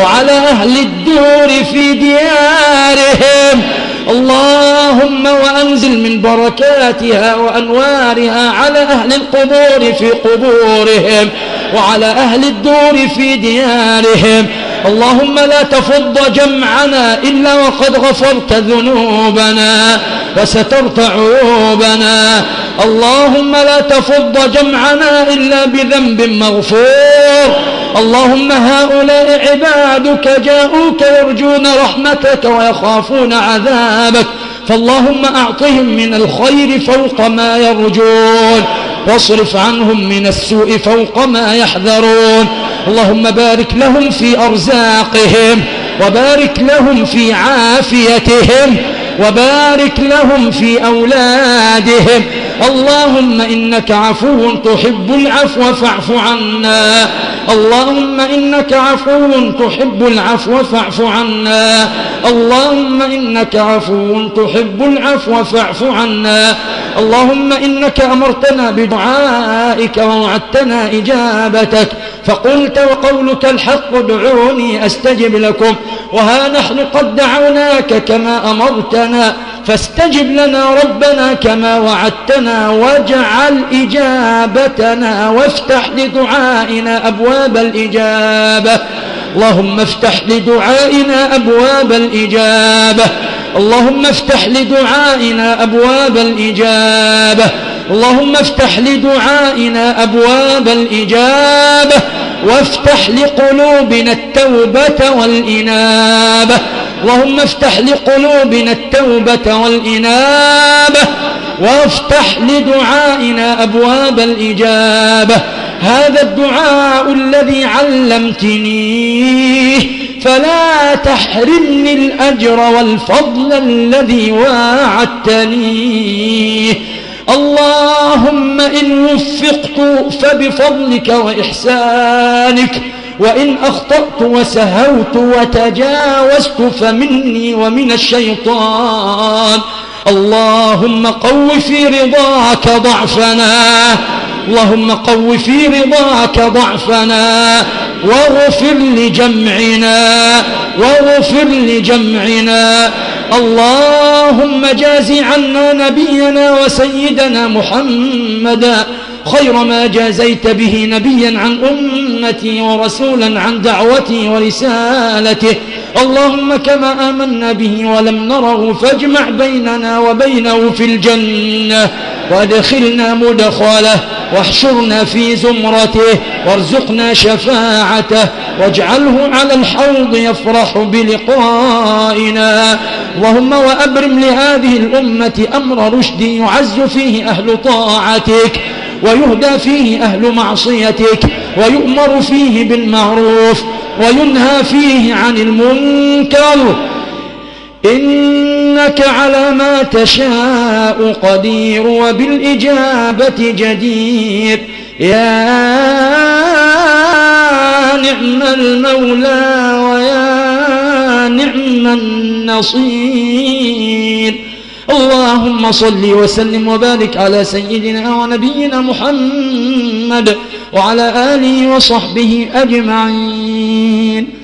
وعلى أهل الدور في ديارهم. اللهم وأنزل من بركاتها وأنوارها على أهل القبور في قبورهم وعلى أهل الدور في ديارهم. اللهم لا تفض جمعنا إلا وقد غفرت ذنوبنا وسترت عيوبنا. اللهم لا تفض جمعنا إلا بذنب مغفور. اللهم هؤلاء عبادك جاءوك يرجون رحمتك ويخافون عذابك فاللهم أعطهم من الخير فوق ما يرجون واصرف عنهم من السوء فوق ما يحذرون. اللهم بارك لهم في أرزاقهم وبارك لهم في عافيتهم وبارك لهم في أولادهم. اللهم إنك عفو تحب العفو فاعف عنا. اللهم إنك عفو تحب العفو فاعف عنا. اللهم إنك عفو تحب العفو فاعف عنا. اللهم إنك أمرتنا بدعائك ووعدتنا إجابتك. فقلت وقولك الحق ادعوني أستجب لكم. وها نحن قد دعوناك كما أمرتنا فاستجب لنا ربنا كما وعدتنا واجعل إجابتنا وافتح لدعائنا أبواب الإجابة. اللهم افتح لدعائنا أبواب الإجابة. اللهم افتح لدعائنا أبواب الإجابة. اللهم افتح لدعائنا أبواب الإجابة وافتح لقلوبنا التوبة والإنابة. اللهم افتح لقلوبنا التوبة والإنابة وافتح لدعائنا أبواب الإجابة. هذا الدعاء الذي علمتنيه فلا تحرمني الأجر والفضل الذي واعدتنيه اللهم إن وفقت فبفضلك وإحسانك وإن أخطأت وسهوت وتجاوزت فمني ومن الشيطان. اللهم قو في رضاك ضعفنا اللهم قو في رضاك ضعفنا واغفر لجمعنا واغفر لجمعنا. اللهم جاز عنا نبينا وسيدنا محمدا خير ما جازيت به نبيا عن أمتي ورسولا عن دعوتي ورسالته اللهم كما آمنا به ولم نره فاجمع بيننا وبينه في الجنة. وادخلنا مدخله واحشرنا في زمرته وارزقنا شفاعته. واجعله على الحوض يفرح بلقائنا. اللهم وأبرم لهذه الأمة أمر رشد يعز فيه أهل طاعتك. ويهدى فيه أهل معصيتك ويؤمر فيه بالمعروف وينهى فيه عن المنكر. إنك على ما تشاء قدير وبالإجابة جدير. يا نعم المولى ويا نعم النصير. اللهم صل وسلم وبارك على سيدنا ونبينا محمد وعلى آله وصحبه أجمعين.